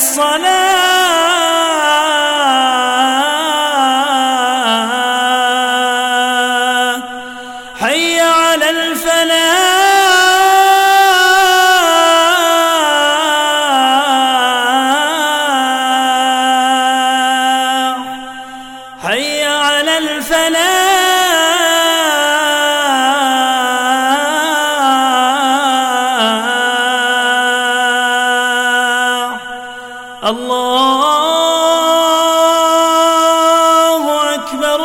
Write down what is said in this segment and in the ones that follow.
الصلاة. حي على الفلاح. حي على الفلاح. الله أكبر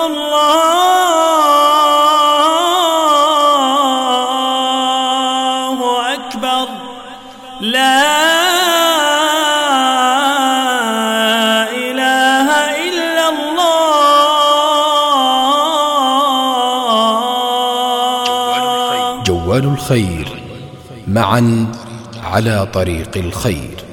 الله أكبر لا إله إلا الله. جوال الخير معا على طريق الخير.